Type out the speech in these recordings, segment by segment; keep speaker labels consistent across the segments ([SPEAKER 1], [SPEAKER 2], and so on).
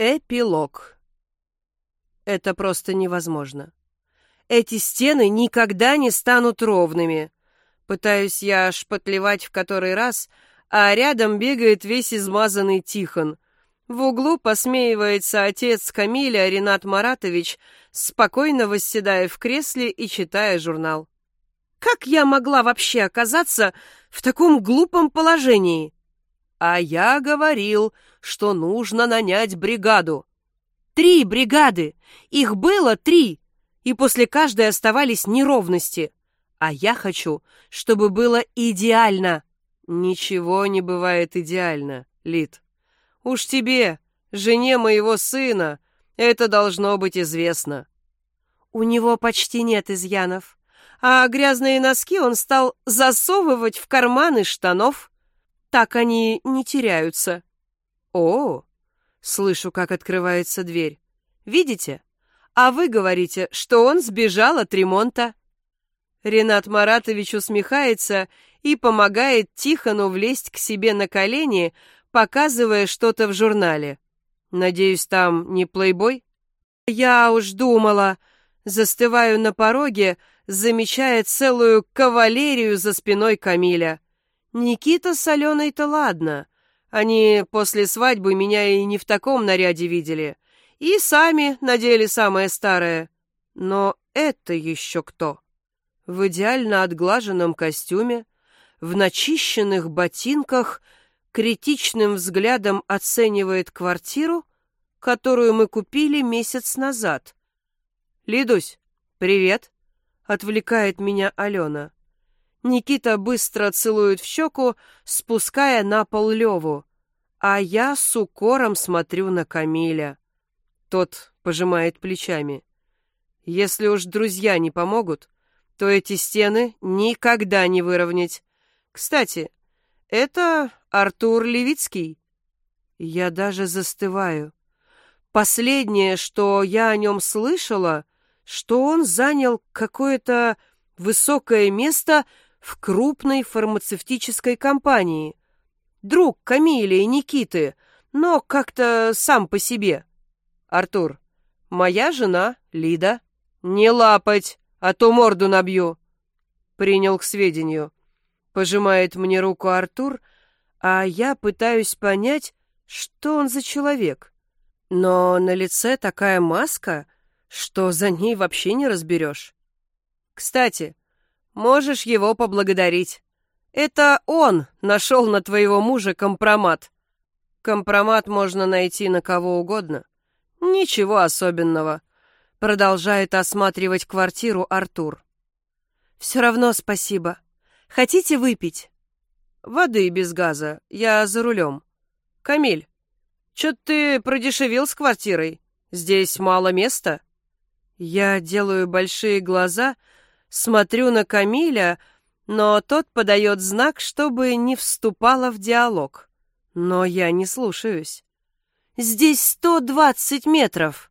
[SPEAKER 1] Эпилог. Это просто невозможно. Эти стены никогда не станут ровными. Пытаюсь я шпатлевать в который раз, а рядом бегает весь измазанный Тихон. В углу посмеивается отец Камиля Ренат Маратович, спокойно восседая в кресле и читая журнал. Как я могла вообще оказаться в таком глупом положении? А я говорил, что нужно нанять бригаду. Три бригады! Их было три! И после каждой оставались неровности. А я хочу, чтобы было идеально. Ничего не бывает идеально, Лид. Уж тебе, жене моего сына, это должно быть известно. У него почти нет изъянов. А грязные носки он стал засовывать в карманы штанов. Так они не теряются. О, слышу, как открывается дверь. Видите? А вы говорите, что он сбежал от ремонта. Ренат Маратович усмехается и помогает Тихону влезть к себе на колени, показывая что-то в журнале. Надеюсь, там не плейбой? Я уж думала. Застываю на пороге, замечая целую кавалерию за спиной Камиля. Никита с Аленой-то ладно. Они после свадьбы меня и не в таком наряде видели. И сами надели самое старое. Но это еще кто? В идеально отглаженном костюме, в начищенных ботинках, критичным взглядом оценивает квартиру, которую мы купили месяц назад. «Лидусь, привет!» — отвлекает меня Алена. Никита быстро целует в щеку, спуская на пол Леву, а я с укором смотрю на Камиля. Тот пожимает плечами. Если уж друзья не помогут, то эти стены никогда не выровнять. Кстати, это Артур Левицкий. Я даже застываю. Последнее, что я о нем слышала, что он занял какое-то высокое место в крупной фармацевтической компании. Друг Камиля и Никиты, но как-то сам по себе. Артур, моя жена Лида. Не лапать, а то морду набью. Принял к сведению. Пожимает мне руку Артур, а я пытаюсь понять, что он за человек. Но на лице такая маска, что за ней вообще не разберешь. Кстати, Можешь его поблагодарить. Это он нашел на твоего мужа компромат. Компромат можно найти на кого угодно. Ничего особенного. Продолжает осматривать квартиру Артур. Все равно спасибо. Хотите выпить? Воды без газа. Я за рулем. Камиль, чё ты продешевил с квартирой? Здесь мало места? Я делаю большие глаза Смотрю на Камиля, но тот подает знак, чтобы не вступала в диалог. Но я не слушаюсь. Здесь сто двадцать метров.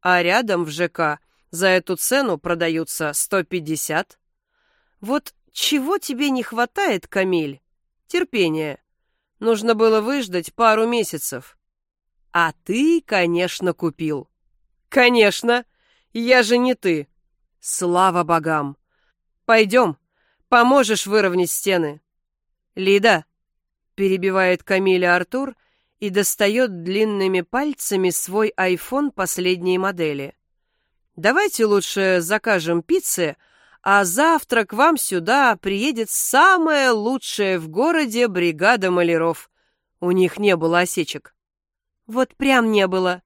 [SPEAKER 1] А рядом в ЖК за эту цену продаются сто пятьдесят. Вот чего тебе не хватает, Камиль? Терпения. Нужно было выждать пару месяцев. А ты, конечно, купил. Конечно, я же не ты. Слава богам! Пойдем, поможешь выровнять стены. Лида, перебивает Камиля Артур и достает длинными пальцами свой iPhone последней модели. Давайте лучше закажем пиццы, а завтра к вам сюда приедет самая лучшая в городе бригада маляров. У них не было осечек. Вот прям не было.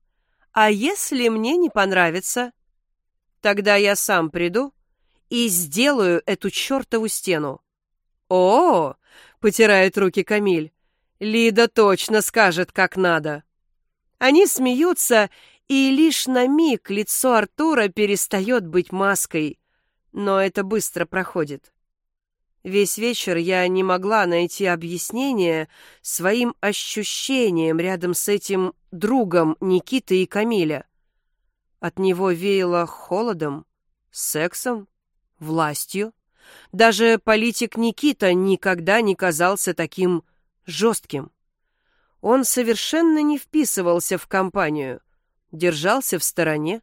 [SPEAKER 1] А если мне не понравится? Тогда я сам приду и сделаю эту чертову стену. О, потирает руки Камиль. Лида точно скажет, как надо. Они смеются, и лишь на миг лицо Артура перестает быть маской, но это быстро проходит. Весь вечер я не могла найти объяснение своим ощущениям рядом с этим другом Никиты и Камиля. От него веяло холодом, сексом, властью. Даже политик Никита никогда не казался таким жестким. Он совершенно не вписывался в компанию, держался в стороне,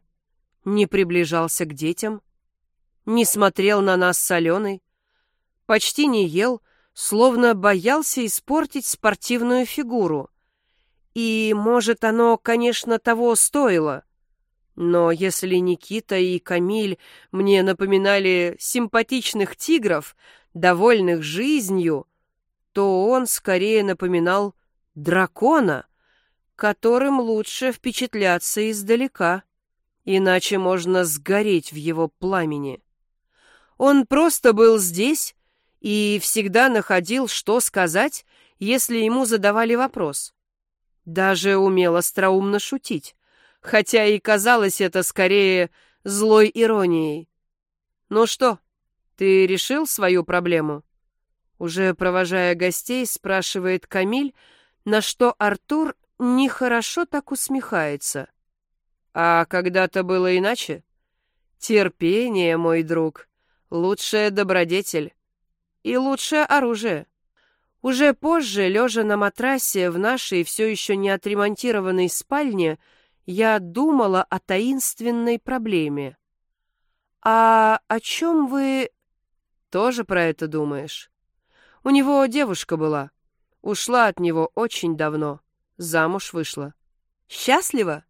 [SPEAKER 1] не приближался к детям, не смотрел на нас с Аленой, почти не ел, словно боялся испортить спортивную фигуру. И, может, оно, конечно, того стоило. Но если Никита и Камиль мне напоминали симпатичных тигров, довольных жизнью, то он скорее напоминал дракона, которым лучше впечатляться издалека, иначе можно сгореть в его пламени. Он просто был здесь и всегда находил, что сказать, если ему задавали вопрос. Даже умел остроумно шутить, хотя и казалось это скорее злой иронией. «Ну что, ты решил свою проблему?» Уже провожая гостей, спрашивает Камиль, на что Артур нехорошо так усмехается. А когда-то было иначе? Терпение, мой друг, лучшая добродетель и лучшее оружие. Уже позже, лежа на матрасе в нашей все еще не отремонтированной спальне, я думала о таинственной проблеме. «А о чем вы...» «Тоже про это думаешь?» У него девушка была. Ушла от него очень давно. Замуж вышла. Счастлива?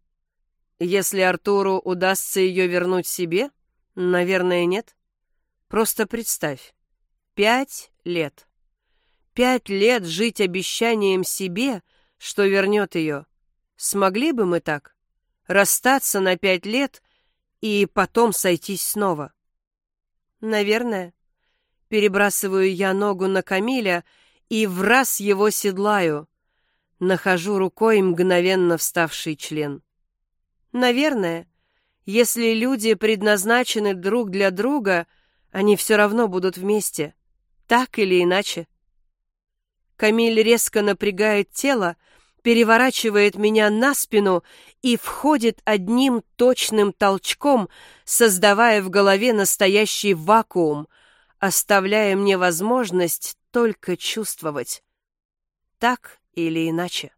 [SPEAKER 1] Если Артуру удастся ее вернуть себе, наверное, нет. Просто представь. Пять лет. Пять лет жить обещанием себе, что вернет ее. Смогли бы мы так? Расстаться на пять лет и потом сойтись снова? Наверное. Перебрасываю я ногу на Камиля и в раз его седлаю. Нахожу рукой мгновенно вставший член. Наверное, если люди предназначены друг для друга, они все равно будут вместе, так или иначе. Камиль резко напрягает тело, переворачивает меня на спину и входит одним точным толчком, создавая в голове настоящий вакуум, оставляя мне возможность только чувствовать. Так или иначе.